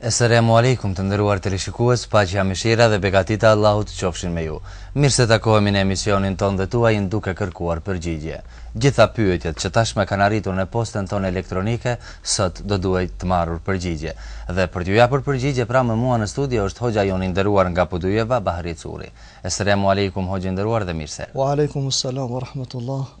Esalamu Alejkum të nderuar teleshikues, paqja, mëshira dhe begatitë e Allahut qofshin me ju. Mirë se takohemi në emisionin tonë dhe tuajin duke kërkuar përgjigje. Gjitha pyetjet që tashmë kanë arritur në postën tonë elektronike sot do duhej të marrin përgjigje. Dhe për t'ju japë përgjigje pra me mua në studio është hoxha jonë i nderuar nga Podujeva, Bahri Curri. Esalamu Alejkum hoxhë i nderuar dhe mirë se erdhët. Wa Alejkum Esalam wa Rahmetullah.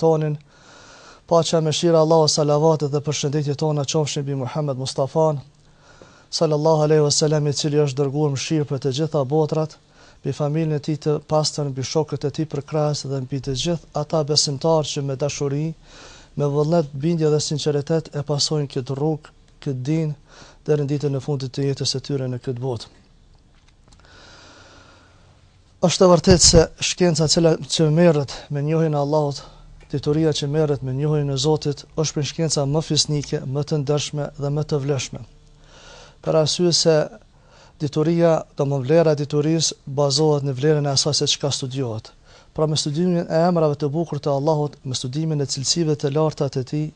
tonin, paqja e mëshira e Allahut salavatet dhe përshëndetjet tona qofshin mbi Muhammed Mustafan, Sallallahu alejhi ve sellem i cili është dërguar mëshirë për të gjitha botrat, mbi familjen e tij të pastër, mbi shokët e tij përkrahës dhe mbi të gjithë ata besimtarë që me dashuri, me vullnet, bindje dhe sinqeritet e pasojnë këtë rrugë, këtë din deri në ditën e fundit të jetës së tyre në këtë botë. Është e vërtetë se shkenca e cila që merret me njohjen e Allahut, dituria që merret me njohjen e Zotit, është prej shkencave më fisnike, më të ndershme dhe më të vlefshme. Për arsye se dituria, domthon vlera e diturisë bazohet në vlerën e asaj se çka studiohet. Pra me studimin e emrave të bukur të Allahut, me studimin e cilësive të larta të Tij,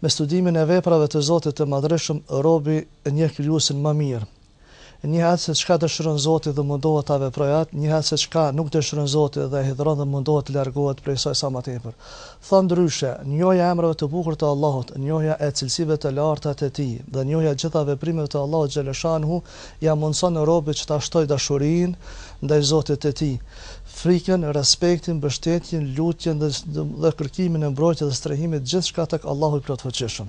me studimin e veprave të Zotit të Madhërishëm, robi e njeh Krijuesin më mirë, Njeh se çka dëshiron Zoti dhe mundohet ta veprojë atë, njeh se çka nuk dëshiron Zoti dhe e hidhëron dhe mundohet të largohet prej saj sa më tepër. Thënë ndryshe, njohja e emrave të bukur të Allahut, njohja e cilësive të larta të Tij dhe njohja e gjitha veprimeve të Allahut xheleshanuhu ia mundëson robit që ta shtojë dashurinë ndaj Zotit të tij, frikën, respektin, mbështetjen, lutjen dhe kërkimin e mbrojtjes dhe strehimit gjithçka tek Allahu i Plotfuqishëm.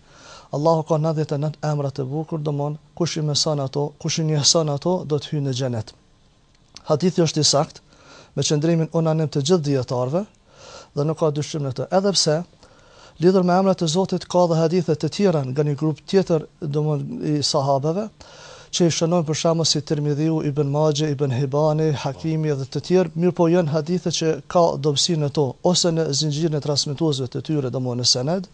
Allahu ka nëntëdhjetë e nëntë emra të bukur, domon kush i mëson ato, kush i njehson ato, do të hyjë në xhenet. Hadithi është i saktë, me qëndrimin unanim të gjithë dijetarëve dhe nuk ka dyshim në të. Edhe pse lidhur me emrat e Zotit ka dhe hadithe të tjera nga një grup tjetër, domon i sahabeve, që i shënojnë për shembull si Tirmidhiu, Ibn Majah, Ibn Hibani, Hakimi dhe të tjerë, mirëpo janë hadithe që ka dobësi në to, ose në zinxhirin e transmetuesve të tyre, domthonë në sened,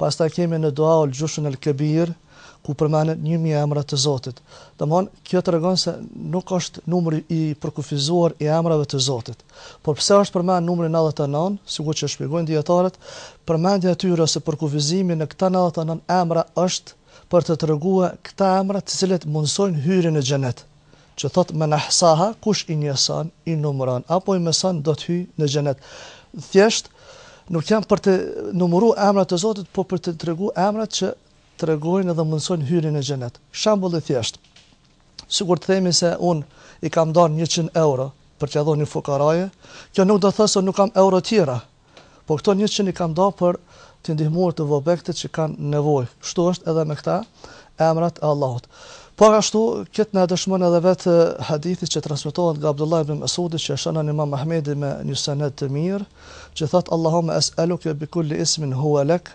Pastaj kemi në Dua ul Xheushen El Kebir, ku përmenden një mijë emra të Zotit. Domthon, kjo tregon se nuk është numri i përkufizuar i emrave të Zotit. Por pse është përmend numri nëntëdhjetë e nëntë, sikur që e shpjegojnë dijetarët, përmendja e tyre ose përkufizimi në këta nëntëdhjetë e nëntë emra është për të tregue këta emra të cilët mundësojnë hyrjen në Xhenet. që thotë men ahsaha kush i njehson i numëron apo i mëson do të hyjë në xhenet thjesht nuk janë për të numëruar emrat e Zotit por për të treguar emrat që tregojnë dhe mundësojnë hyrjen në xhenet shembull i thjesht sikur të themi se un i kam nda 100 euro për t'ia dhënë një fukaraje kjo nuk do të thotë se nuk kam euro tjera Po këto njëqind i kam da për t'i ndihmuar të vobektët që kanë nevojë. Kështu është edhe me këta emrat e Allahut. Po ashtu, këtë na dëshmon edhe vetë hadithi që transmetohet nga Abdullah ibn Mas'udi që e shënon Imam Ahmedi me një sened të mirë, që thotë Allahumma es'aluke bi kulli ismin huwa lak,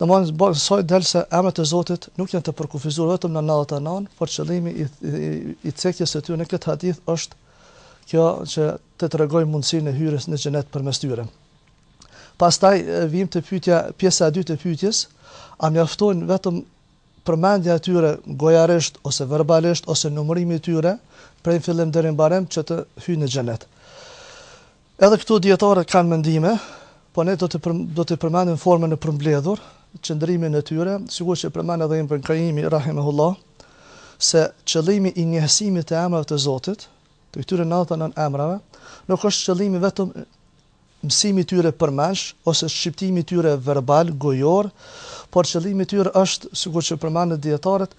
Domthonjë bën kësaj del se emrat e Zotit nuk janë të përkufizuar vetëm në nadhët e nënë, por qëllimi i, i, i cekjes së tyre në këtë hadith është kjo që të tregoj mundësinë e hyrjes në xhenet përmes tyre. Pastaj vim të pyetja pjesa e dytë e pyetjes, a mjaftojnë vetëm përmendja e tyre gojarisht ose verbalisht ose numërimi i tyre prej fillim deri në mbarim që të hyjnë në xhenet. Edhe këtu dijetarët kanë mendime, por ne do të, do të përmendim formën e përmbledhur, qëndrimin e tyre, sikur që përmend edhe Ibn Kajimi rahimehullah, se qëllimi i njehësimit të emrave të Zotit, të këtyre nantëdhetë e nanë emrave, nuk është qëllimi vetëm mësimi i tyre përmendsh, ose shqiptimi i tyre verbal, gojor, por qëllimi i tyre është, sikur që përmendën dijetarët,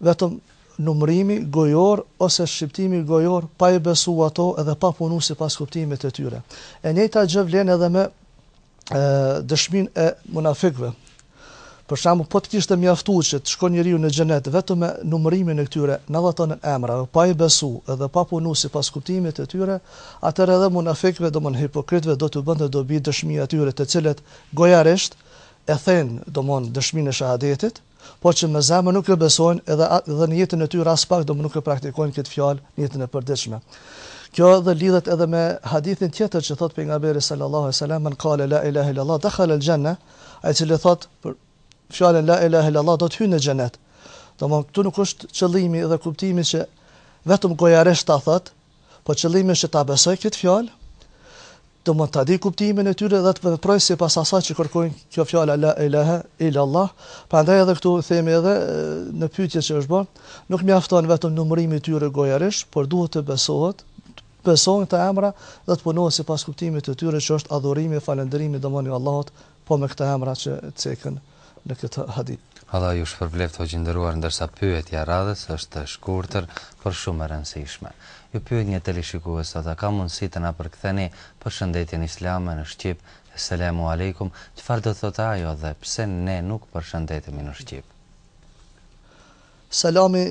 Vetëm numërimi gojor ose shqiptimi gojor pa i besu ato edhe pa punu sipas kuptimit të tyre. E njëjta gjë vlen edhe me dëshminë e munafikëve. Për shembull, po të kishte mjaftuar që të shkon njeriu në xhenet vetëm me numërimin e këtyre 99 emrave, pa i besu edhe pa punu sipas kuptimit të tyre, atëherë edhe munafikëve, domthonë hipokritëve do t'u bënte dobi dëshmia e tyre të cilët gojarisht e thonë, domthonë dëshminë e shahadetit, por që me zemër nuk e besojnë edhe edhe në jetën e tyre aspak domethënë nuk e praktikojnë këtë fjalë në jetën e përditshme. Kjo edhe lidhet edhe me hadithin tjetër që thot pejgamberi sallallahu alaihi wasallam men qala la ilaha illa allah dakhala al janna, ai i cili thot këtë fjalën la ilaha illa allah do të hyjë në xhenet. Domthon këtu nuk është qëllimi dhe kuptimi që vetëm gojarisht ta thot, Po qëllimi është që ta besoj këtë fjalë, domthon ta di kuptimin e tyre dhe të veproj sipas asaj që kërkon kjo fjala la ilaha illa allah. Prandaj edhe këtu themi edhe në pyetje që është bo, nuk mjafton vetëm numërimi i tyre gojarisht, por duhet të besohet, besohen këta emra dhe të punohet sipas kuptimit të tyre që është adhurimi, falënderimi domthon i Allahut Po me këta emra që ceken në këtë hadith. Allah ju shpërbleftë hoxhë i nderuar ndërsa pyetja e radhës është e shkurtër por shumë e rëndësishme. Ju pyet një teleshikues sot a ka mundësi të na përktheni përshëndetjen islame në shqip Esselemu Alejkum çfarë do të thotë ajo dhe pse ne nuk përshëndetemi në shqip. Selami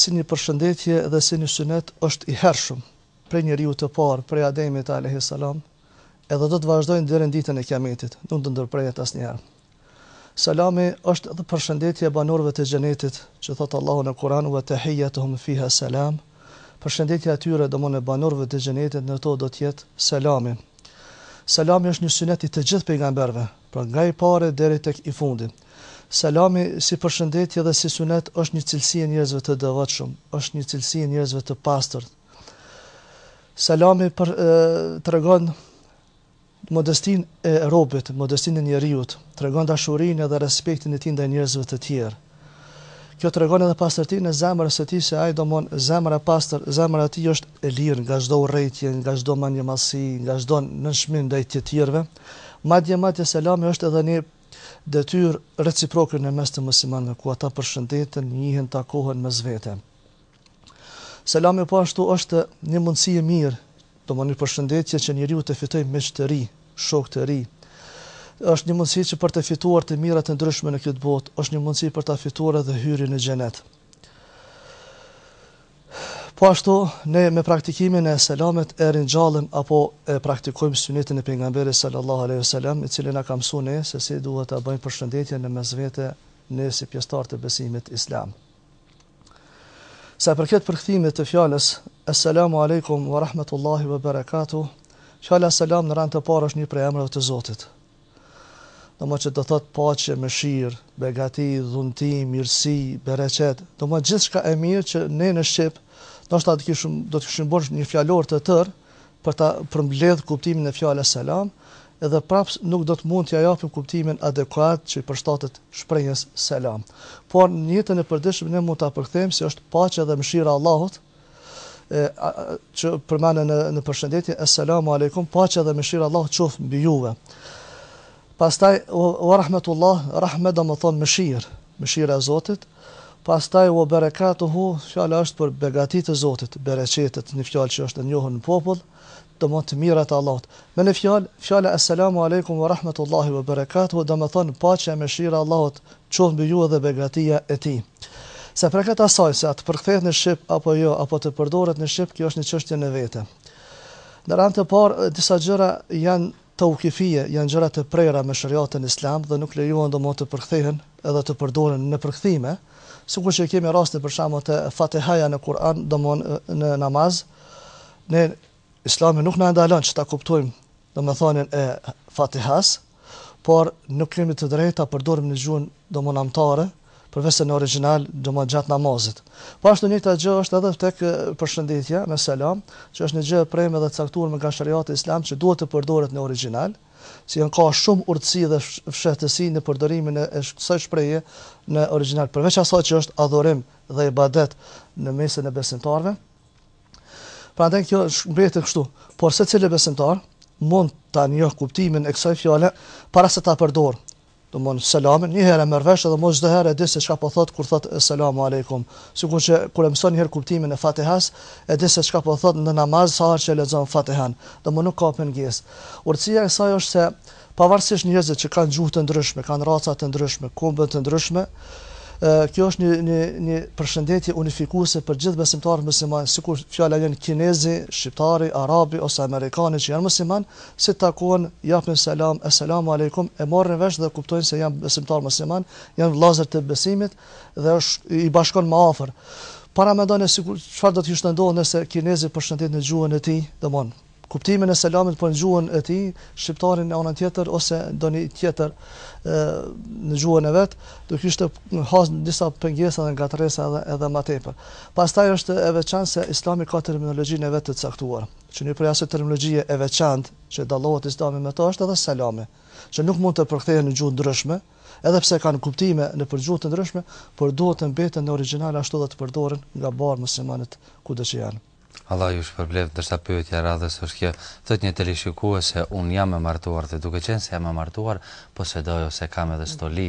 si një përshëndetje dhe si një sunet është i hershëm prej njeriut të parë prej Ademit alejhi selam e do të vazhdojnë deri në ditën e Kiametit, nuk do të ndërprehet asnjëherë. Selami është dhe përshëndetja e banorëve të Xhenetit, që thot Allahu në Kur'an: "Wa tahiyyatuhum fiha salam." Përshëndetja e tyre, domthonë e banorëve të Xhenetit në to do të jetë selami. Selami është një sunet i të gjithë pejgamberëve, pra nga i pari deri tek i fundi. Selami si përshëndetje dhe si sunet është një cilësi e njerëzve të devotshëm, është një cilësi e njerëzve të pastërt, Selami për e, tregon modestinë e robit, modestinë e njeriut, tregon dashurinë edhe respektin e tij ndaj njerëzve të tjerë. Kjo tregon edhe pastërtinë e zemrës së tij se ai domon zemra e pastër, zemra e tij është e lirë nga çdo urrejtje, nga çdo mendjemadhësi, nga çdo nënçmim ndaj të tjerëve. Madje madje selami është edhe një detyrë reciproke në mes të muslimanëve, ku ata përshëndeten, njihen, takohen mes vete. Selami po ashtu është një mundësi e mirë, domon një përshëndetje që njeriu të fitojë miq të rinj, shokë të rinj, është një mundësi që për të fituar të mirat e ndryshme në këtë botë, është një mundësi për të fituar edhe hyrjen në Xhenet. Po ashtu, ne me praktikimin e selamit e ringjallim apo e praktikojmë synetin e pejgamberit sallallahu aleyhi sallam, i cili na ka mësu neve se si duhet të bëjmë përshëndetje në mes vete ne si pjesëtarë të besimit islam. Sa i përket përkthimit të fjalës Esselamu alejkum wa rahmetullahi wa berekatuh, fjala selam në rend të parë është një prej emrave të Zotit. Domethonë që do thotë paqe, mëshirë, begati, dhunti, mirësi, bereqet, domethonë gjithçka e mirë që ne në shqip ndoshta do të kishim do të kishim bërë një fjalor të tërë, për ta përmbledhë kuptimin e fjalës selam, edhe prapë nuk do të mund t'ia japim kuptimin adekuat që i përshtatet shprehjes selam. Por në jetën e përditshme ne mund ta përkthejmë se është paqja dhe mëshira e Allahut, që përmendet në në përshëndetje, Esselamu alejkum, paqja dhe mëshira e Allahut qoftë mbi juve. Pastaj wa rahmetullah, rahmet domethonë mëshirë, mëshira e Zotit, Pastaj, Wabarakatuhu, fjala është për begatitë e Zotit, bereqetet, një fjalë që është e njohur në popull, do të thotë të mirat e Allahut. Me një fjalë, fjala Esselamu Alejkum Warahmatullahi Wabarakatuhu domethonë paqja dhe mëshira e Allahut qoftë mbi ju dhe begatia e Tij. Sa përket asaj se a të përkthehet në shqip apo jo, apo të përdoret në shqip, kjo është një çështje në vete. Në rand të parë, disa gjëra janë Tauqifije janë gjëra të prera me sheriatin islam dhe nuk lejohen domon të përkthehen edhe të përdoren në përkthime, sikur që e kemi rastin për shembull te Fatihaja në Kur'an domon në namaz, neve Islami nuk na e ndalon që ta kuptojmë domethënien e Fatihasë, por nuk kemi të drejtë ta përdorim në gjuhën domon amtare, përveç se në origjinal domethënë gjatë namazit. Po ashtu njëjta gjë është edhe tek përshëndetja me selam, që është një gjë e prerë dhe e caktuar nga sheriati islam që duhet të përdoret në origjinal, se janë ka shumë urtësi dhe fshehtësi në përdorimin e kësaj shprehje në origjinal, përveç asaj që është adhurim dhe ibadet në mesin e besimtarëve. Prandaj kjo mbetet kështu, por secili besimtar mund ta njohë kuptimin e kësaj fjale para se ta përdorë, Domthon selamin një herë e merr vesh dhe më pas çdo herë e di se çka po thotë kur thotë eselamu alejkum. Sikur që kur e mëson një herë kuptimin e Fatihas, e di se çka po thotë në namaz sa herë që e lexon Fatihan. Domthon nuk ka pengesë. Urtësia e kësaj është se pavarësisht njerëzit që kanë gjuhë të ndryshme, kanë raca të ndryshme, kombe të ndryshme, kjo është një një një përshëndetje unifikuese për gjithë besimtarët muslimanë, sikur fjala vjen kinezi, shqiptari, arabi ose amerikani që janë muslimanë, sa takohen japin selam eselamu alejkum e marrin vesh dhe kuptojnë se janë besimtarë musliman janë vëllezër të besimit dhe është i bashkon më afër paramendoni sikur çfarë do të kishte ndodhur nëse kinezi përshëndet në gjuhën e tij domon kuptimin e selamit po në gjuhën e tij shqiptarin në anën tjetër ose ndonjë tjetër e, në gjuhën e vet do kishte has në disa pengesa dhe ngatërresa edhe edhe më tepër pastaj është e veçantë se islami ka terminologjinë e vet të caktuar që një prej asaj terminologjie e veçantë që dallohet Islami me to është edhe selami, që nuk mund të përkthehen në gjuhë të ndryshme, edhe pse kanë kuptime nëpër gjuhë të ndryshme, por duhet të mbeten në origjinal ashtu dhe të përdoren nga mbarë muslimanët kudo që janë. Allah ju shpërbleftë, ndërsa pyetja e radhës është kjo, thotë një teleshikuese, unë jam e martuar dhe duke qenë se jam e martuar, posedoj ose kam edhe stoli,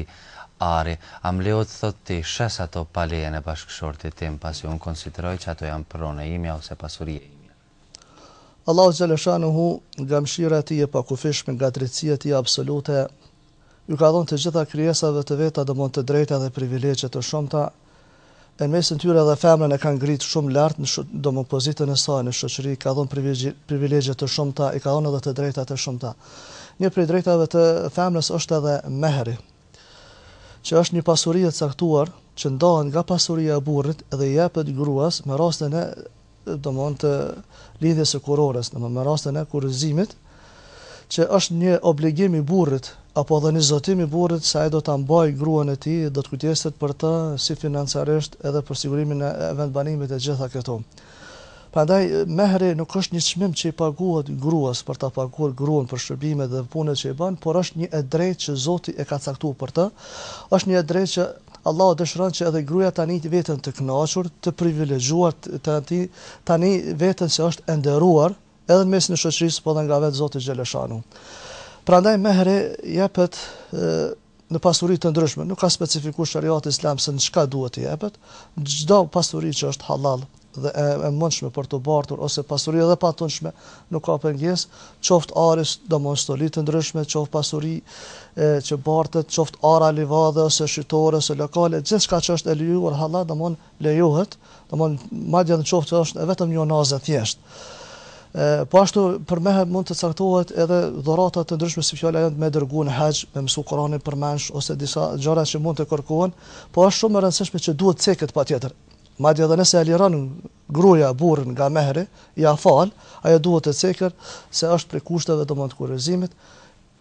ari, a më lejohet thotë t'i shes ato pa lejen e bashkëshortit tim, pasi unë konsideroj që ato janë pronë e imja ose pasuria ime. Allahu xhelle shanuhu nga mëshira e tij e pakufishme nga drejtësia e tij absolute ju ka dhënë të gjitha krijesave të veta domethënë të drejta dhe privilegje të shumta e në mesin e tyre dhe femrën e ka ngrit shumë lart domethënë pozitën e saj në shoqëri ka dhënë privilegje të shumta i ka dhënë edhe të drejta të shumta një prej të drejtave të femrës është edhe mehri që është një pasuri e caktuar që ndahet nga pasuria e burrit dhe i jepet gruas me rastin e domthonë të lidhjes së kurorës, domthonë me rastin e kurorëzimit, që është një obligim i burrit apo dhe një zotim i burrit se ai do ta mbajë gruan e tij, do të kujdeset për të si financiarisht edhe për sigurimin e vendbanimit e gjitha këto. Prandaj mehri nuk është një çmim që i paguhet gruas për ta paguar gruan për shërbimet dhe punët që i bën, por është një e drejtë që Zoti e ka caktuar për të, është një e drejtë që Allahu dëshiron që edhe gruaja ta nijë veten të kënaqur, të privilegjuar, të ta nijë veten se është e nderuar, edhe në mesin e shoqërisë, po edhe nga vetë Zoti xhel-le shanuhu. Prandaj mehri jepet në pasuri të ndryshme, nuk ka specifikuar Sheriati Islam se në çka duhet të jepet, çdo pasuri që është hallall, dhe e mundshme për të bartur ose pasuri e patundshme, nuk ka pengesë, qoftë ari, domthon stoli të ndryshme, qoftë pasuri e, që bartet, qoftë ara livadhe ose shitore ose lokale, gjithçka që është e lejuar hallall, domthon lejohet, domthon madje edhe qoftë që është vetëm një unazë e thjeshtë. Po ashtu për mehr mund të caktohet edhe dhurata të ndryshme si fjala vjen me dërgu në haxh, me mësu Kur'anin përmendsh ose disa gjëra që mund të kërkohen, po është shumë e rëndësishme që duhet të ceket patjetër. Madje edhe nëse e liron gruaja burrin nga mehri, ia fal, ajo duhet të ceket se është prej kushteve domthonë të kurorëzimit,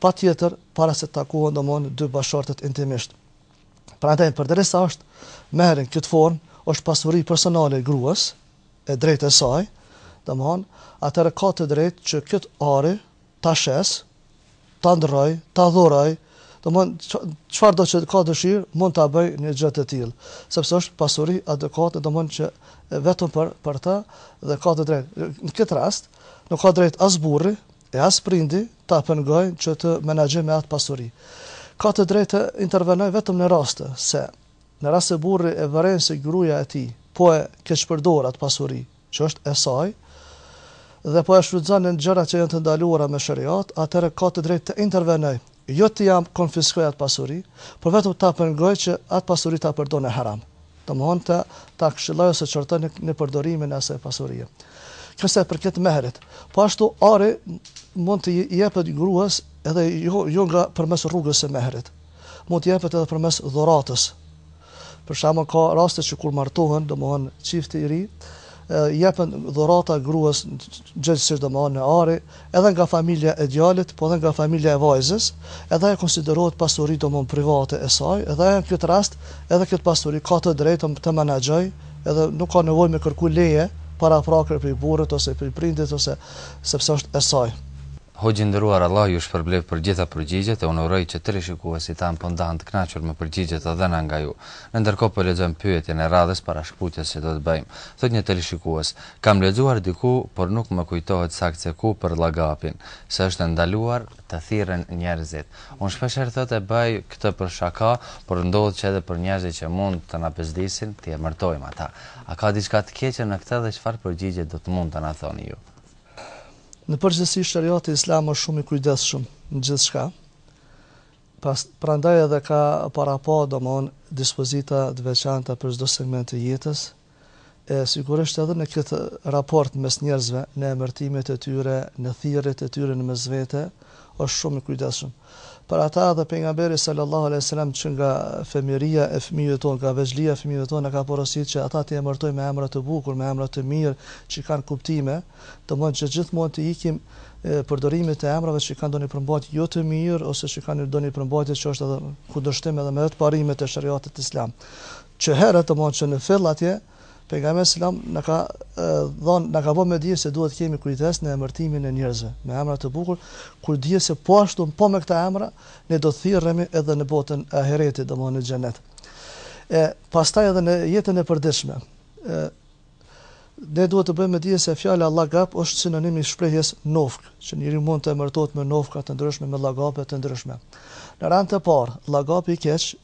patjetër para se të takohen domthonë dy bashkëshortët intimisht. Prandaj përderisa është mehri në këtë formë, është pasuri personale e gruas, e drejtë e saj, domthonë atëherë ka të drejtë që këtë ari ta shes, ta ndrroj, ta dhuroj, domthon çfarëdo që ka dëshirë mund ta bëj një gjë të tillë, sepse është pasuri adekuate domthon që vetëm për për të dhe ka të drejtë. Në këtë rast nuk ka drejt as burri e as prindi ta pengojnë që të menaxhojë me atë pasuri. Ka të drejtë të intervenojë vetëm në raste se në rast se burri e vëren se gruaja e tij po e keqpërdor atë pasuri, që është e saj dhe po e shfrytëzon në gjëra që janë të ndaluara me sheriat, atëherë ka të drejtë të intervenojë, jo të ia konfiskojë atë pasuri, por vetëm ta pengojë që atë pasuri ta përdorë në haram. Domthonë të ta këshillojë ose qortojë në, në përdorimin e asaj pasurie. Kjo sa i përket mehrit. Po ashtu ari mund të jepet gruas edhe jo jo nga përmes rrugës së mehrit. Mund të jepet edhe përmes dhuratës, Për shembull ka raste që kur martohen, domthon çifti i ri, jepen dhurata gruas gjithsesi domthon në ari, edhe nga familja e djalit, po edhe nga familja e vajzës, edhe ajo konsiderohet pasuri domthon private e saj, edhe ajo në këtë rast, edhe këtë pasuri ka të drejtë domthon të menaxhoj, edhe nuk ka nevojë me kërku leje paraprake prej burrit ose prej prindit ose sepse është e saj. Hoxhë i nderuar Allahu ju shpërbleftë për gjitha përgjigjet e unë uroj që teleshikuesit tanë po ndahen të kënaqur me përgjigjet e dhëna nga ju. Ne ndërkohë po lexojmë pyetjen e radhës para shkputjes që do të bëjmë. Thotë një teleshikues, Kam lexuar diku, por nuk më kujtohet saktë se ku për llagapin, se është e ndaluar të thirren njerëzit. Unë shpesh herë thotë e bëj këtë për shaka, por ndodh që edhe për njerëzit që mund të na bezdisin, t'i emërtojmë ata. A ka diçka të keqe në këtë dhe çfarë përgjigje do të mund të na thoni ju? Në përgjithësi shariati islam është shumë i kujdesshëm në gjithçka. Pas prandaj edhe ka parapa domon dispozita të veçanta për çdo segment të jetës. E sigurisht edhe në këtë raport mes njerëzve, në emërtimet e tyre, në thirrjet e tyre në mes vete, është shumë i kujdesshëm. Për ata edhe Pejgamberi sallallahu alejhi ve selam që nga fëmijëria e fëmijëve tanë, nga vegjlia e fëmijëve tanë na ka porositë që ata t'i emërtojmë me emra të bukur, me emra të mirë, që kanë kuptime, domthonë që gjithmonë të ikim përdorimit të emrave që kanë ndonjë përmbajtje jo të mirë ose që kanë ndonjë përmbajtje që është edhe kundërshtim edhe me të parimet e shariatit islam. Që herët, domthonë që në fillet e, Pejgamberi alejhi selam na ka dhënë, na ka vënë me dije se duhet të kemi kujdes në emërtimin e njerëzve me emra të bukur, kur dihet se po ashtu po me këta emra ne do të thirremi edhe në botën e ahiretit, domethënë në xhenet. E pastaj edhe në jetën e përditshme. E ne duhet të bëjmë me dije se fjala llagap është sinonim i shprehjes nofkë, që njeriu mund të emërtohet me nofka të ndryshme, me llagape të ndryshme. Në rend të parë, llagapi i keq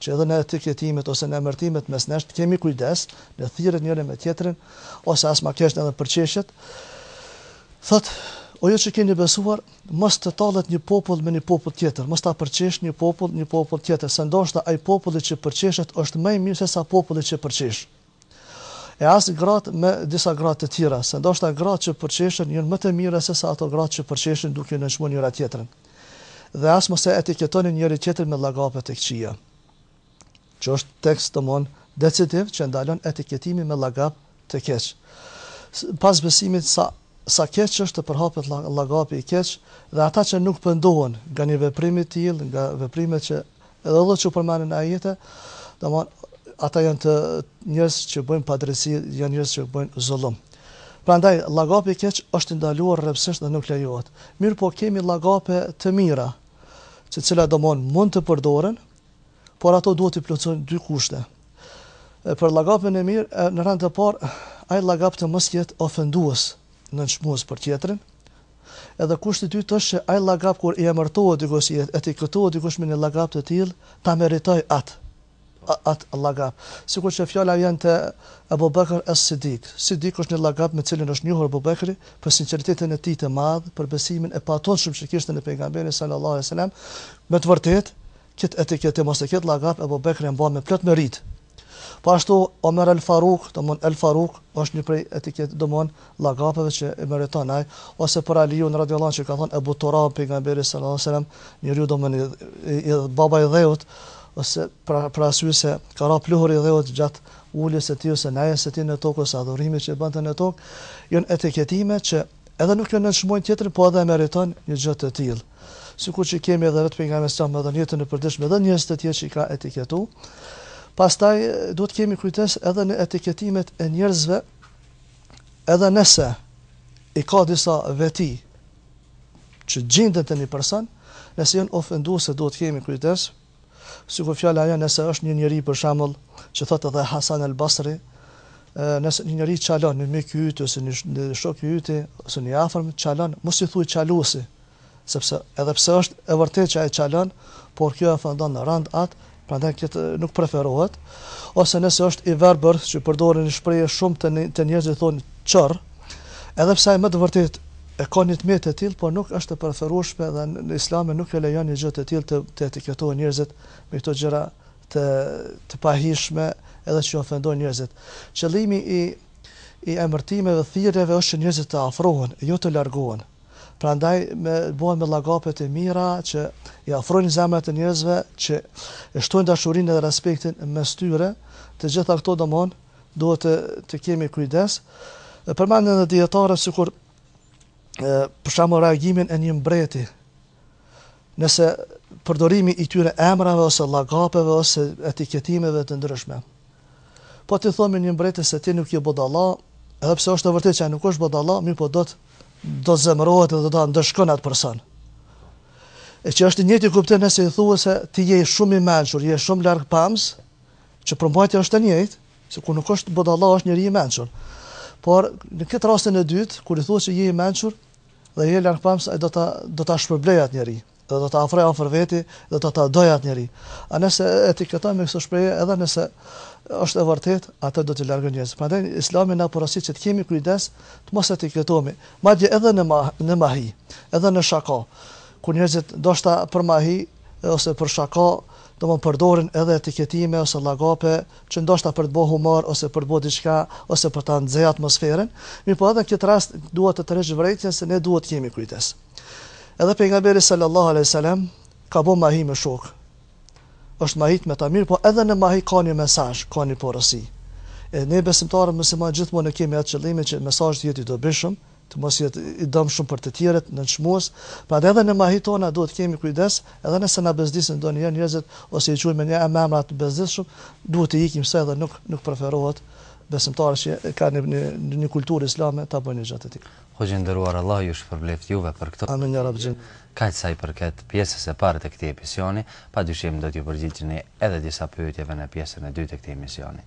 që edhe në etiketimet ose në emërtimet mes nesh të kemi kujdes, në thirrjet njëri me tjetrin, ose as ma keq edhe përqeshjet, thotë, o ju që keni besuar, mos të tallet një popull me një popull tjetër, mos ta përqeshë një popull, një popull tjetër, se ndoshta ai populli që përqeshet është më i mirë se sa populli që përqesh. E as gratë me disa gra të tjera, se ndoshta gratë që përqeshen janë më të mira sesa ato gratë që përqeshin duke nënçmuar njëra tjetrën. Dhe as mos e etiketoni njëri tjetrin me llagape të këqija. Që është tekst domon decisiv që ndalon etiketimin me llagap të keq. Pas besimit sa sa keq është të përhapet llagapi i keq dhe ata që nuk pendohen nga një veprim i tillë, nga veprimet që Edhe ato që u përmendën në ajete, domthon ata janë të njerëz që bëjnë padrejtësi, janë njerëz që bëjnë zullum. Prandaj llagapi i keq është i ndaluar rrepsisht dhe nuk lejohet. Mirëpo kemi llagape të mira, që të cilat domthon mund të përdoren, por ato duhet të plotësojnë dy kushte. Për llagapin e mirë, në rend të parë, ai llagap të mos jetë ofendues, nënçmues për tjetrin, Edhe kushti i dytë është që ai llagap kur i emërtohet dikush i etiketohet dikush me një llagap të tillë ta meritojë atë atë llagap sikur që fjala vjen te Ebu Bekër es Sidik Sidik është një llagap me të cilin është njohur Ebu Bekri për sinqeritetin e tij të madh për besimin e patundshëm që kishte në pejgamberin sallallahu alejhi ve sellem me të vërtetë Këtë etiketim ose këtë llagap Ebu Bekri e mban me plot meritë. Po ashtu Omer El Faruk, domthon El Faruk është një prej etiketë domthon llagapeve që e meriton ai, ose për Aliun radiallahu anhu që ka thënë Ebu Turab pejgamberi sallallahu alaihi wasallam, njeriu domthon i, i, i baba i dheut, ose pra, për arsye se ka ra pluhur i dheut gjatë uljes së tij ose najës së tij në tokë ose adhurimit që bënte në tokë, janë etiketime që edhe nuk e nënçmojnë tjetrin, po edhe e meriton një gjë të tillë. sikur që kemi edhe vetë pejgamberin alejhi selam edhe në jetën e përditshme dhe njerëz të tjerë që i ka etiketu. Pastaj duhet të kemi kujdes edhe në etiketimet e njerëzve, edhe nëse i ka disa veti që gjenden te një person, nëse janë ofenduese duhet të kemi kujdes Sikur fjala vjen nëse është një njeri për shembull që thotë edhe Hasan El Basri, nëse një njeri çalon një mik i yt ose një shok i yti ose një i afërm çalon, mos i thuaj çaluesi, sepse edhe pse është e vërtetë që ai çalon, por kjo e ofendon, e rëndon atë, prandaj këtë nuk preferohet. Ose nëse është i verbër që përdorin shprehje shumë të të njerëzit thonë qorr, Edhe pse ai me të vërtetë e ka një tmetë të tillë, por nuk është e preferueshme dhe Islami nuk e lejon një gjë të tillë të, të etiketohen njerëzit me këto gjëra të, të pahijshme edhe që ofendojnë njerëzit. Qëllimi i, i emërtimeve dhe thirrjeve është që njerëzit të afrohen, jo të largohen. Prandaj me bo me llagapet e mira që i afrojnë zemrat e njerëzve që e shtojnë dashurinë dhe respektin mes tyre, të gjitha këto domethënë Duhet të të kemi kujdes. Përmendin edhe dijetarët sikur për shembull reagimin e një mbreti. Nëse përdorimi i këtyre emrave ose llagapeve ose etiketimeve të ndryshme. Po t'i themi një mbreti se ti nuk je budalla, edhe pse është e vërtetë që ai nuk është budalla, mirëpo do të do të zemërohet dhe do ta ndëshkon atë person. E që është i njëjti kuptim nëse i thua se ti je shumë i mençur, je shumë largpamës, Që përmbajtja është e njëjtë, se kur nuk është budalla është njeri i mençur. Por në këtë rastin e dytë, kur i thuhet se je i mençur, dhe je largpamës, ai do ta do ta shpërblejë atë njeri, dhe do ta afrojë afër veti, dhe do ta dojë atë njeri. A nëse etiketon me këtë shprehje, edhe nëse është e vërtet, atë do të largë njerëz. Prandaj Islami na porosit që të kemi kujdes, të mos etiketojmë, madje edhe në ma, në mahi, edhe në shaka. Kur njerëzit ndoshta për mahi ose për shaka, domethënë përdorin edhe etiketime ose llagape që ndoshta për të bo humor ose për të bo diçka ose për ta nxe atmosferën, mirëpo edhe në këtë rast dua të tërheq vërejtjen se ne duhet të kemi kujdes. Edhe pejgamberi sallallahu alaihi wasallam ka bo mahi me shokë. Është mahit me ta, mirëpo edhe në mahi ka një mesazh, ka një porosi. E ne besimtarët muslimanë gjithmonë e kemi atë qëllimin që mesazhi të jetë i dobishëm, të mos jetë i dëmshëm për të tjerët, nënçmues, prandaj edhe në mahitë tona duhet të kemi kujdes, edhe nëse na bezdisin ndonjëherë njerëzit ose i quajmë me emra të bezdisshëm, duhet të ikim se edhe nuk nuk preferohet besimtarët që e kanë një një kulturë islame ta bëjnë një gjë të tillë. Hoxhë i nderuar Allahu ju shpërbleftë juve për këtë. Amin ja Rabb. Kaq sa i përket pjesës së parë të këtij emisioni, padyshim do t'ju përgjigjemi edhe disa pyetjeve në pjesën e dytë të këtij emisioni.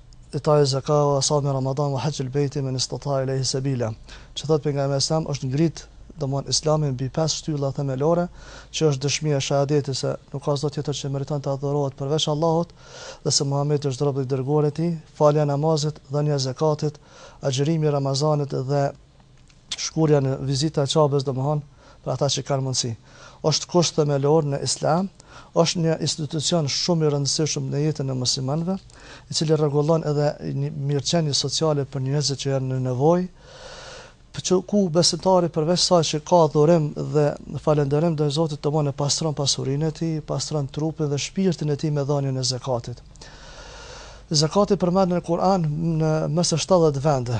Ita'i Zaka wa Sawmi Ramadan wa Hajjil Bejti men istata'a ilejhi sebila, që thotë Pejgamberi s.a., është ngrit, domthonë Islami mbi pesë shtylla themelore, që është dëshmia e shahadetit se nuk ka zot tjetër që meriton të adhurohet përveç Allahut dhe se Muhamedi është rob dhe i dërguar i Tij, falja e namazit, dhënia e zekatit, agjërimi i Ramazanit dhe Shkuarja në vizita e Qabes domthon për ata që kanë mundësi është kusht themelor në Islam, është një institucion shumë i rëndësishëm në jetën e muslimanëve, i cili rregullon edhe mirëqenie sociale për njerëzit që janë në nevojë, që ku besimtari përveç se që ka adhurim dhe falënderim ndaj Zotit, domethënë pastron pasurinë e tij, pastron trupin dhe shpirtin e tij me dhënien e zekatit. Zekati përmendet në Kur'an në mëse 70 vende.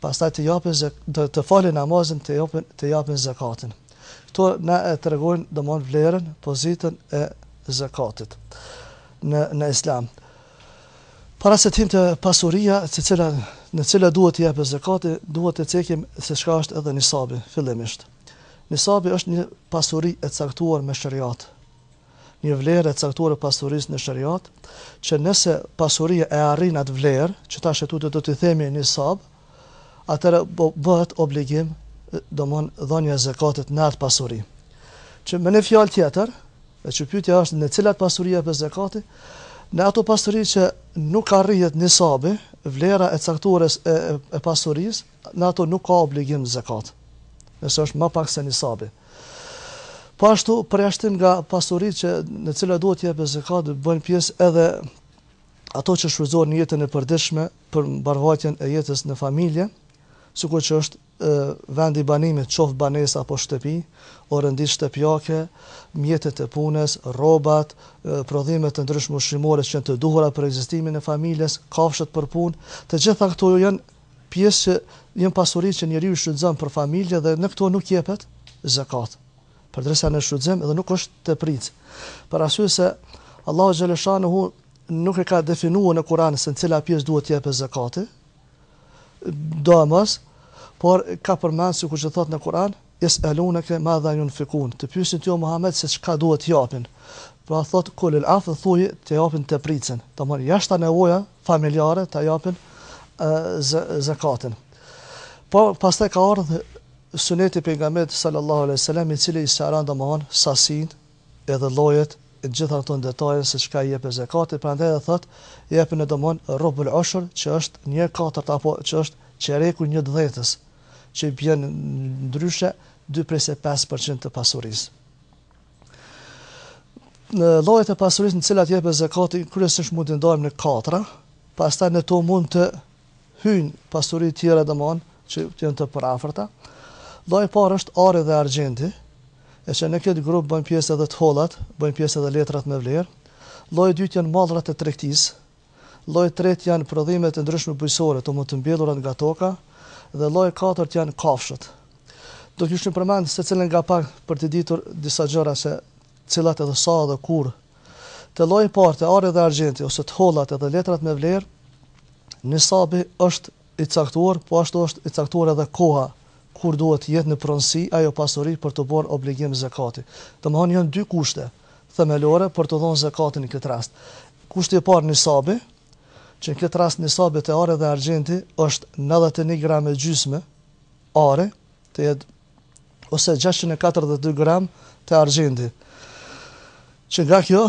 pastaj të japin zek, të falin namazin, të japin të japin zekatin. Këto na e tregojnë domon vlerën, pozitën e zekatit në në Islam. Para se të him të pasuria, te cila në të cilat duhet të japet zekati, duhet të cekim se çka është edhe nisabi fillimisht. Nisabi është një pasuri e caktuar me sheriat. një vlerë e caktuar e pasurisë në Sheriat, që nëse pasuria e arrin atë vlerë, që tash e tutje do t'i themi nisab, atëherë bëhet obligim, domthon dhënia e zekatit në atë pasuri. Që me një fjalë tjetër, e që pyetja është në cilat pasuri jepet zekati, në ato pasuri që nuk arrihet nisabi, vlera e caktuar e, e, e pasurisë, Në ato nuk ka obligim zekat, nëse është më pak se nisabi. Po ashtu, përjashtim nga pasuritë që në të cilat duhet të jepet zekat, bëjnë pjesë edhe ato që shfrytëzohen në jetën e përditshme për mbarëvajtjen e jetës në familje, sikur që është vendi i banimit, qoftë banesë apo shtëpi, orenditë shtëpiake, mjetet e punës, rrobat, prodhime të ndryshme ushqimore që janë të duhura për ekzistimin e familjes, kafshët për punë, të gjitha këto janë Pjesë që janë pasuri që njeriu i shfrytëzon për familje dhe në këto nuk jepet zekat, përderisa janë në shfrytëzim dhe nuk është tepricë. Për arsye se Allahu xhelleshanuhu nuk e ka definuar në Kur'an se në cila pjesë duhet të jepet zekati, doemos, por ka përmend sikur që thot në Kur'an, Yes'alunake madha yunfikun, të pyesin ty o Muhamed se çka duhet të japin. Pra thotë kul el afw thuji të japin tepricën, domthon jashta nevojave familjare ta japin zekatin. Po pastaj ka ardhur suneti i Pejgamberit sallallahu alejhi wasallam i cili i sqaron domthon sasinë edhe llojet e gjitha ato detajet se çka jepet zekati, prandaj edhe thotë jepni domthon rubul ushr që është një e katërta apo që është çereku i një të dhjetës. që i bjen ndryshe dy presje pesë për qind të pasurisë. Në llojet e pasurisë në të cilat jepet zakati, kryesisht mund t'i ndajmë në katër, pastaj në to mund të hyjnë pasuri tjera domethënë, që të jenë të përafrëta. Lloji i parë është ari dhe argjendi, e që në këtë grup bëjnë pjesë edhe të hollat, bëjnë pjesë edhe letrat me vlerë. Lloji i dytë janë mallrat e tregtisë, Lloji i tretë janë prodhimet e ndryshme bujqësore domethënë të mbjellurat nga toka dhe lloji i katërt janë kafshët. Do t'i kishim përmend secilën nga pak për të ditur disa gjëra se cilat edhe sa dhe kur. Te lloji i parë te ari dhe argjendi ose të hollat edhe letrat me vlerë, nisabi është i caktuar, po ashtu është i caktuar edhe koha kur duhet të jetë në pronësi ajo pasuri për t'u bërë obligim zekati. Domethënë janë dy kushte. themelore për të dhënë zekatin në këtë rast. Kushti i parë nisabi, që në këtë rast nisabi te ari dhe argjendi është 91 gram e gjysmë ari, të jetë ose 642 gram te argjendi. Që nga kjo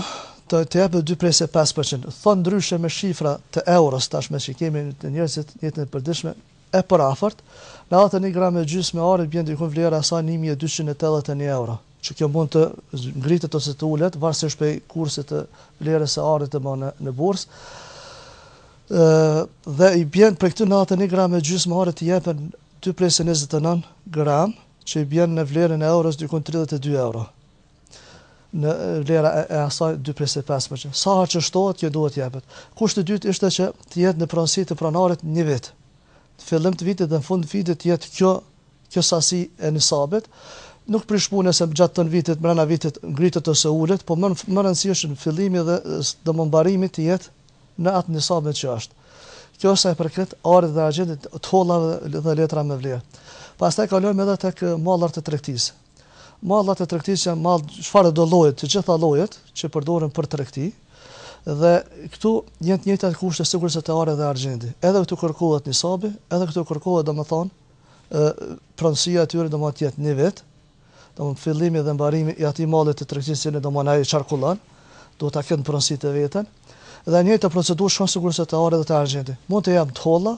do të jepet 2.5%. Thënë ndryshe me shifra të euros, tashmë që e kemi ne njerëzit në jetën e përditshme, E përafërt, nëntëdhjetë e një gram e gjysmë ari bjen diku vlera e saj një mijë e dyqind e tetëdhjetë e një euro, që kjo mund të ngritet ose të ulet varësisht prej kursit të vlerës së arit domethënë në bursë, dhe i bjen prej këtyre nëntëdhjetë e një gram e gjysmë ari të jepen dy presje njëzet e nëntë gram, që i bjen në vlerën e euros diku në tridhjetë e dy euro. vlera e asaj 2 presje 5 që sa herë që shtohet kjo duhet jepet. Kushti i dytë ishte që të jetë në pronësi të pronarit një vit. Në fillim të vitit dhe në fund të vitit të jetë kjo kjo sasi e nisabit. Nuk prish punën se gjatë domethënë vitit, brenda vitit ngritet ose ulet, po me rëndësi është fillimi dhe domethënë mbarimi të jetë në atë nisabin që është. Kjo është sa i përket arit dhe argjendit, të hollave dhe letrave me vlerë. Pastaj kalojmë edhe tek mallrat e tregtisë. Mallrat e tregtisë janë mall çfarëdo lloji, të gjitha llojet që përdoren për tregti dhe këtu janë të njëjtat kushte sikurse te ari dhe argjendi. Edhe këtu kërkohet nisabi, edhe këtu kërkohet domethënë, pronësia e tyre domethënë të jetë një vit, domethënë fillimi dhe mbarimi i atij mallit të tregtisë që domethënë e qarkullon, do ta ketë në pronësi të vetën, dhe e njëjta procedurë shkon sikurse te ari dhe te argjendi. Mund të jenë të holla,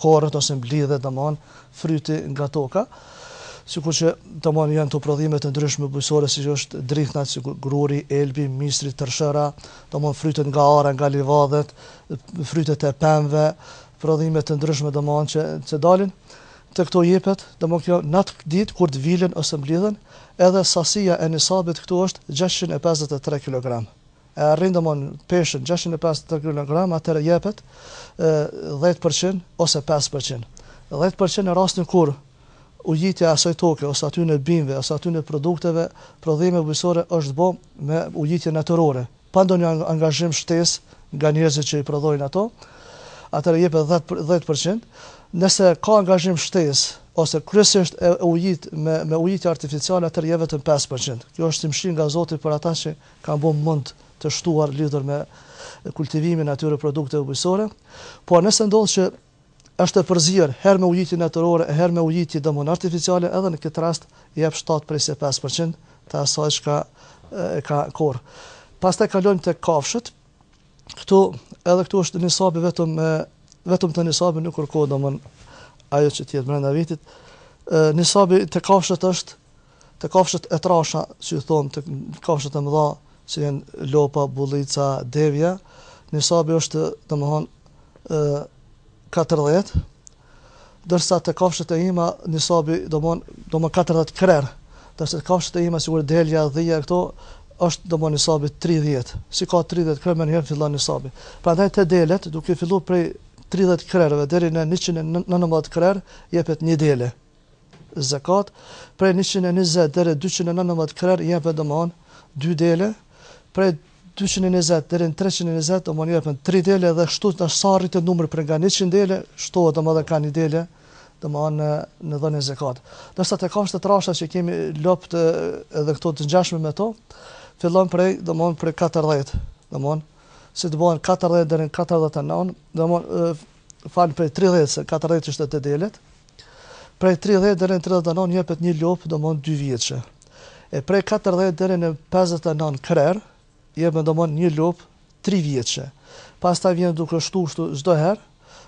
korret ose mblidhet domthon fryti nga toka, sikur që domthon janë këto prodhime të ndryshme bujqësore siç është drithnat, sikur gruri, elbi, misri, tërshëra, domthon frytet nga ara, nga livadhet, frytet e pemëve, prodhime të ndryshme domthon që që dalin te këto jepet, domthon kjo në atë ditë kur të vilen ose mblidhen, edhe sasia e nisabit këtu është 653 kilogramë. e arrin domon peshën gjashtëqind e pesëdhjetë kilogram atëherë jepet dhjetë për qind ose pesë për qind dhjetë për qind në rastin kur ujitja e asaj toke ose atyre bimëve ose atyre produkteve prodhime bujqësore është bo me ujitje natyrore pa ndonjë angazhim shtesë nga njerëzit që i prodhojnë ato atëherë jepet dhjetë për qind nëse ka angazhim shtesë ose kryesisht e ujit me me ujitje artificiale atëherë jepet vetëm pesë për qind kjo është stimulim nga Zoti për ata që kanë bo mund të shtuar lidhur me kultivimin e atyre produkteve bujqësore, por nëse ndodh që është e përzier herë me ujitje natyrore e herë me ujitje domthon artificiale edhe në këtë rast jep shtatë presje pesë për qind të asaj çka e ka korr. Pastaj kalojmë tek kafshët. Këtu edhe këtu është nisabi vetëm me vetëm te nisabi nuk kërkohet domthon ajo që të jetë brenda vitit. Ë nisabi te kafshët është Te kafshët e trasha, si ju thonë, te kafshët e mëdha, si janë lopa, bullica, devja, nisabi është, domethënë, 40, ndërsa te kafshët e ima, nisabi, domethënë, 40 krerë, ndërsa te kafshët e ima, sikur delja, dhija, këto, është domon nisabi 30. Si ka 30 krerë menjëherë fillon nisabi. Prandaj te delet duke filluar prej 30 krerëve deri në 119 krerë jepet një dele. Zekat, prej njëqind e njëzet deri në dyqind e nëntëmbëdhjetë krerë jepen domthon dy dele, prej dyqind e njëzet deri në treqind e njëzet domthon jepen tri dele dhe kështu tash sa rritet numri prej nga njëqind dele shtohet domthon edhe ka një dele domthon në në dhënien e zekatit. Ndërsa te kafshët e trasha që kemi lopt edhe këto të ngjashme me to, fillon prej domthon prej katërdhjetë, domthon si të bëhen katërdhjetë deri në katërdhjetë e nëntë, domthon fal prej tridhjetë se katërdhjetë ishte te delet, Prej tridhjetë deri në tridhjetë e nëntë jepet një lopë, domon dy vjeçe. E prej katërdhjetë deri në pesëdhjetë e nëntë krerë, jepet domon një lopë tri vjeçe. Pastaj vjen duke u shtu kështu çdo herë,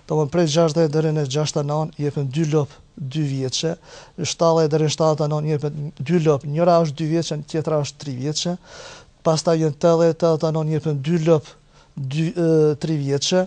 domon prej gjashtëdhjetë deri në gjashtëdhjetë e nëntë jepen dy lopë dy vjeçe, në shtatëdhjetë deri në shtatëdhjetë e nëntë jepet dy lopë, njëra është dy vjeçe, tjetra është tri vjeçe. Pastaj vjen tetëdhjetë, tetëdhjetë e nëntë jepen dy lopë dy tri vjeçe.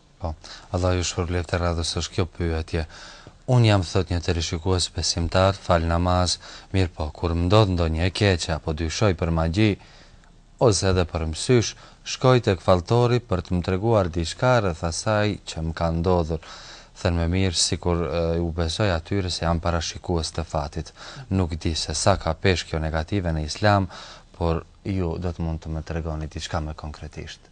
Po. Allah ju shpërbleftë, e radhës është kjo pyetje. Unë jam thotë një teleshikues besimtar, fal namaz, mirëpo kur më ndodh ndonjë e keqe apo dyshoj për magji ose edhe për mësysh, shkoj tek falltori për të më treguar diçka rreth asaj që më ka ndodhur. Thënë më mirë sikur u besoj atyre se janë parashikues të fatit. Nuk di se sa ka peshë kjo negative në Islam, por ju do të mund të më tregoni diçka më konkretisht.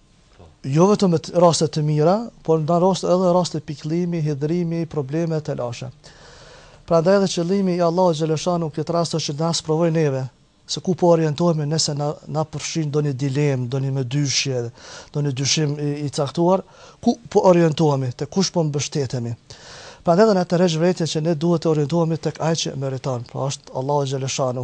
jo vetëm me raste të mira, por në disa raste edhe raste pikëllimi, hidhërimi, probleme, telashe. Prandaj edhe qëllimi i Allahut xhaleshanu në këtë rast është që na sprovojë neve se ku po orientohemi nëse na na përfshin ndonjë dilemë, ndonjë mëdyshje, ndonjë dyshim i, i caktuar, ku po orientohemi, te kush po mbështetemi. Prandaj edhe na tërheq vërejtja që ne duhet të orientohemi tek ai që meriton, pra është Allahu xhaleshanu.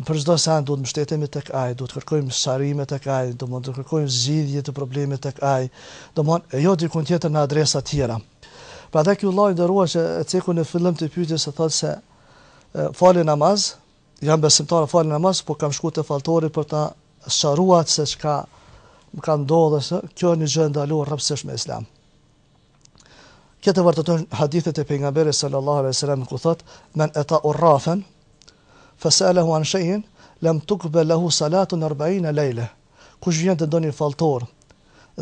Për çdo send duhet të mbështetemi tek ai, duhet të kërkojmë sqarime tek ai, domthonë të kërkojmë zgjidhje të problemit tek ai, domthonë e jo dikund tjetër në adresa të tjera. Prandaj ky vëlla i nderuar që e ceku në fillim të pyetjes se thotë se fali namaz, jam besimtar fal namaz, po kam shkuar te falltori për ta sqaruar se çka më ka ndodhur, kjo është një gjë e ndaluar rreptësisht në Islam. Këtë e vërtetojnë hadithet e pejgamberit sallallahu alaihi wasallam ku thot men ata urrafen fasalahu an shay'in lam tuqbal lahu salatun 40 layla kush vjen te ndonjë falltor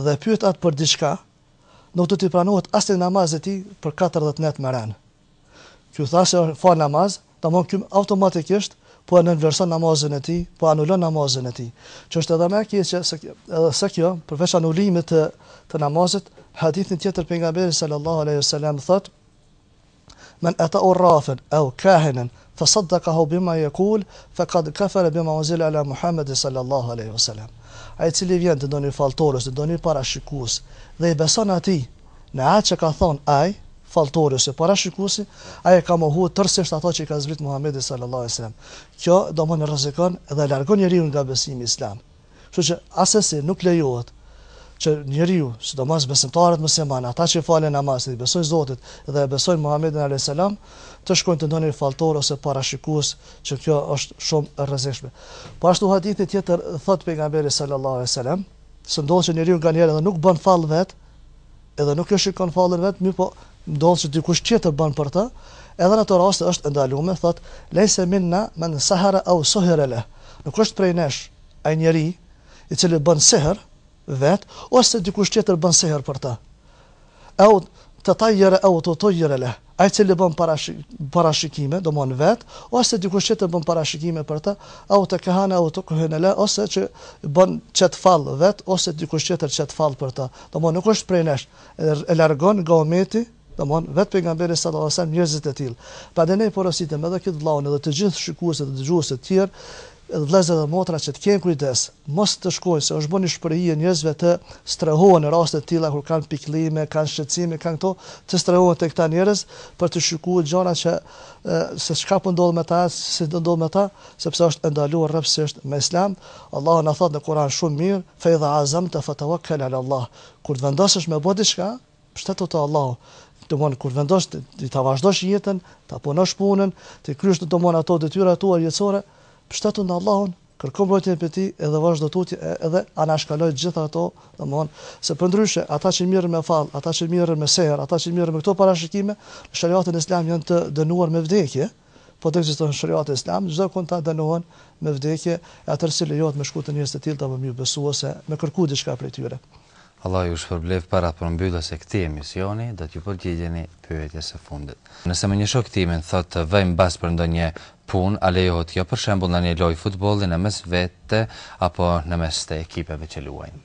dhe pyet atë për diçka nuk do t'i pranohet asnjë namaz i tij për 40 net me rend Ky tha se fal namaz, tamam ky automatikisht po e nënvlerëson namazin e tij, po anulon namazin e tij. Që është edhe më e keqe se kjo, edhe se kjo, përveç anulimit të të namazit, hadithin tjetër pejgamberi sallallahu alaihi wasallam thotë: Men ata urrafen au kahinen Fasaddaqahu bima yaqul faqad kafara bima unzila ala Muhammedin sallallahu alejhi wa selam. Ai i cili vjen te ndonjë falltor ose ndonjë parashikues dhe i beson atij në atë që ka thënë ai, falltori ose parashikuesi, ai e ka mohuar tërësisht ato që i ka zbrit Muhammedi sallallahu alejhi wa selam. Kjo, domthonë, rrezikon dhe largon njeriun nga besimi islam. Kështu që assesi nuk lejohet që njeriu, sidomos besimtarët muslimanë, ata që i falen namazin, i besojnë Zotit dhe e besojnë Muhamedin alejhi selam, të shkojnë te ndonjë falltor ose parashikues, që kjo është shumë e rrezikshme. Po ashtu hadithi tjetër thot pejgamberi sallallahu alejhi selam, se ndodh që njeriu nganjëherë edhe nuk bën fall vet, Edhe nuk e shikon fallin vet, mirëpo ndodh që dikush tjetër bën për të, edhe në ato raste është e ndalume, thotë, Lejse minna men sahara au suhire leh, nuk është prej nesh ai njeri, i cili bën sihr vet, ose dikush tjetër bën sihr për të, au tatayere au tutuyere leh, Ai cili bën parashikime, domthon vet, ose dikush tjetër bën parashikime për të, au tekehhene au tukuhhine leh, ose që bën qet fall vet, ose dikush tjetër qet fall për të, domthon nuk është prej nesh, e largon nga ummeti, domthon vet pejgamberi sallallahu alejhi ve sellem njerëzit e tillë. Prandaj ne i porositim edhe këtë vllaun edhe të gjithë shikuesit dhe dëgjuesit e tjerë Edhe vëllezër dhe motra që të kenë kujdes, mos të shkojnë, se është bërë një shprehi e njerëzve të strehohen në raste të tilla kur kanë pikëllime, kanë shqetësime, kanë këto, të strehohen tek ta njerëz për të shikuar gjëra që se çka po ndodh me ta, si do ndodh me ta, sepse është e ndaluar rreptësisht me islam. Allahu na thotë në Kur'an shumë mirë, "Fa idha azamta fatawakkal ala Allah." Kur të vendosësh me bo diçka, Mbështetu te Allahu, domthon kur vendos ti ta vazhdosh jetën, ta punosh punën, të kryesh domthon ato detyrat tua jetësore, mbështetu në Allahun, kërko mbrojtjen e tij edhe vazhdo tutje edhe anashkaloj të gjitha ato, domthon se përndryshe ata që mirren me fall, ata që mirren me sehr, ata që mirren me këto parashikime, në shariatin islam janë të dënuar me vdekje. Po të ekziston shariati islam, çdo kun ta dënohen me vdekje, e atëherë si lejohet me shku te njerëz të tillë e t'ju besu ose me kërku diçka prej tyre? Allah ju shpërbleftë para përmbylljes së këtij emisioni do t'ju përgjigjeni pyetjes së fundit. Nëse me një shok timin thotë të vëjmë bast për ndonjë punë, a lejohet kjo për shembull në një lojë futbolli në mes vete apo në mes të ekipeve që luajnë?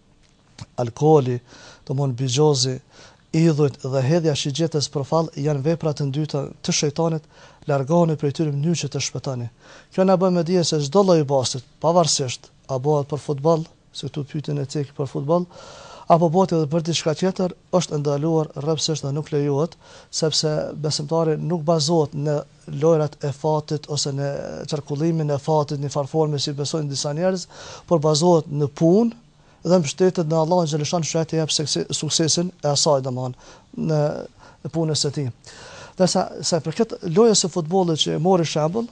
Alkooli, domthonë bixhozi, idhujt dhe hedhja e shigjetës për fall janë vepra të ndyta të shejtanit, largohuni prej tyre në mënyrë që të shpëtoni. Kjo na bën me dije se çdo lloj basti, pavarësisht a bëhet për futboll, se këtu pyetjen e cekë për futboll, apo bëhet edhe për diçka tjetër, është e ndaluar rreptësisht dhe nuk lejohet, sepse besimtari nuk bazohet në lojërat e fatit ose në qarkullimin e fatit një farë forme si besojnë disa njerëz, por bazohet në punë dhe mbështetet në Allahun xhelle shanuhu që ai të jep suksesin e asaj domthon në punën e tij. Ndërsa sa i përket lojës së futbollit që e mori shembull,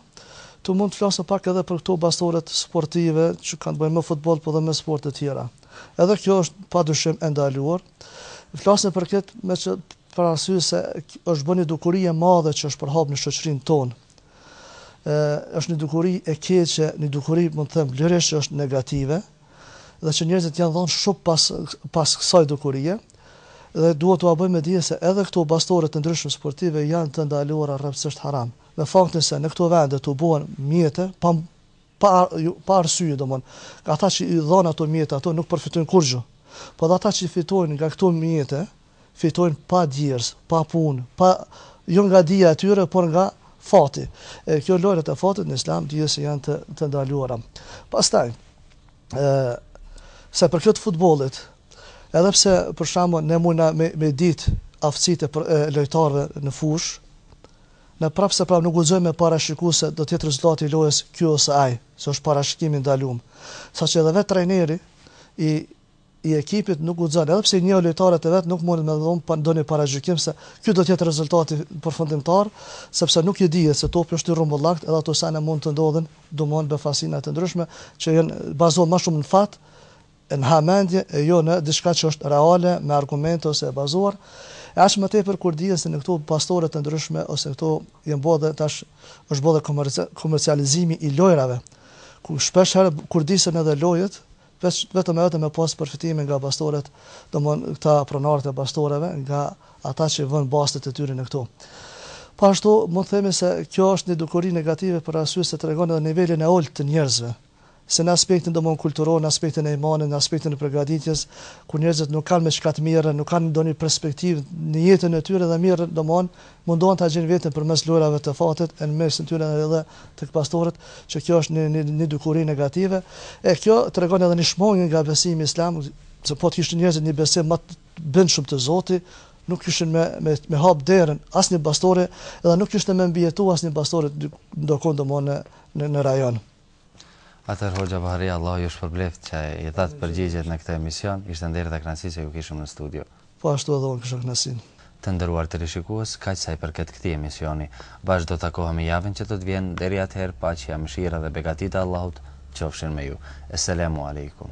tu mund të flasim pak edhe për këto bastoret sportive që kanë të bëjnë me futboll po dhe me sporte të tjera. Edhe kjo është padyshim e ndaluar, Flasim për këtë me që për arsye se është bërë një dukuri e madhe që është përhapur në shoqërinë tonë. Ë është një dukuri e keqe, një dukuri mund të them lirisht që është negative dhe që njerëzit janë dhënë shumë pas pas kësaj dukurie dhe duhet t'ua bëjmë me dije se edhe këto bastore të ndryshme sportive janë të ndaluara rreptësisht haram. Me faktin se në këto vende tubojnë mjete pa Pa pa arsye domthon. Ata që i dhanë ato mjete ato nuk përfitojnë kurrgjë. Po dhe ata që fitojnë nga këto mjete, fitojnë pa djersë, pa punë, pa jo nga dija e tyre, por nga fati. E kjo lojrat e fatit në Islam dihet se janë të të ndaluara. Pastaj, ë sa për këtë futbollit, edhe pse për shembull ne mundna me me ditë aftësitë e, e lojtarëve në fushë, ne prap se prap nuk guxojmë me parashiku si do të jetë rezultati i lojës ky ose ai, se është parashikim i ndaluam. Saqë edhe vetë trajneri i i ekipit nuk guxon, edhe pse i njeh lojtarët e vet nuk mundet me dhon ndonjë parashikim se ky do të jetë rezultati përfundimtar, sepse nuk i dihet se topi është i rrumbullaktë edhe ato sene mund të ndodhin, domon befasi të ndryshme që janë bazohen më shumë në fat, e në hamendje e jo në diçka që është reale me argumente ose e bazuar, e aq më tepër kur dihet se në këto bastore të ndryshme ose këto janë bo dhe tash është bo dhe komercializimi i lojrave, ku shpesh herë kurdisen edhe lojët, vetëm e vetëm me pas përfitime nga bastoret, domthon këta pronarët e bastoreve nga ata që vënë bastet e tyre në këto. Po ashtu mund të themi se kjo është një dukuri negative për arsye se tregon edhe nivelin e ulët të njerëzve, se në aspektin domon kulturor, në aspektin e imanit, në aspektin e përgatitjes, kur njerëzit nuk kanë me çka të mirren, nuk kanë ndonjë perspektivë në jetën e tyre dhe mirren domon mundohen ta gjejnë veten përmes lojërave të fatit e në mesin e tyre edhe të bastorit, që kjo është një një dukuri negative, e kjo tregon edhe një shmangie nga besimi islam, se po të kishin njerëzit një besim më të bindshëm te Zoti, nuk kishin me me me hap derën asnjë bastore, edhe nuk kishte me mbijetu asnjë bastore ndërkohë domon në në rajon. Atëherë hoxha Bahri, Allahu ju shpërbleftë që i dhatë përgjigjet në këtë emision. Ishte nder dhe kënaqësi që ju kishim në studio. Po ashtu edhe unë kisha kënaqësinë. Të nderuar teleshikues, kaq sa i përket këtij emisioni. Bashkë do takohemi javën që do të vjen, deri atëherë paqja, mëshira dhe begatitë e Allahut qofshin me ju. Eselamu Alejkum.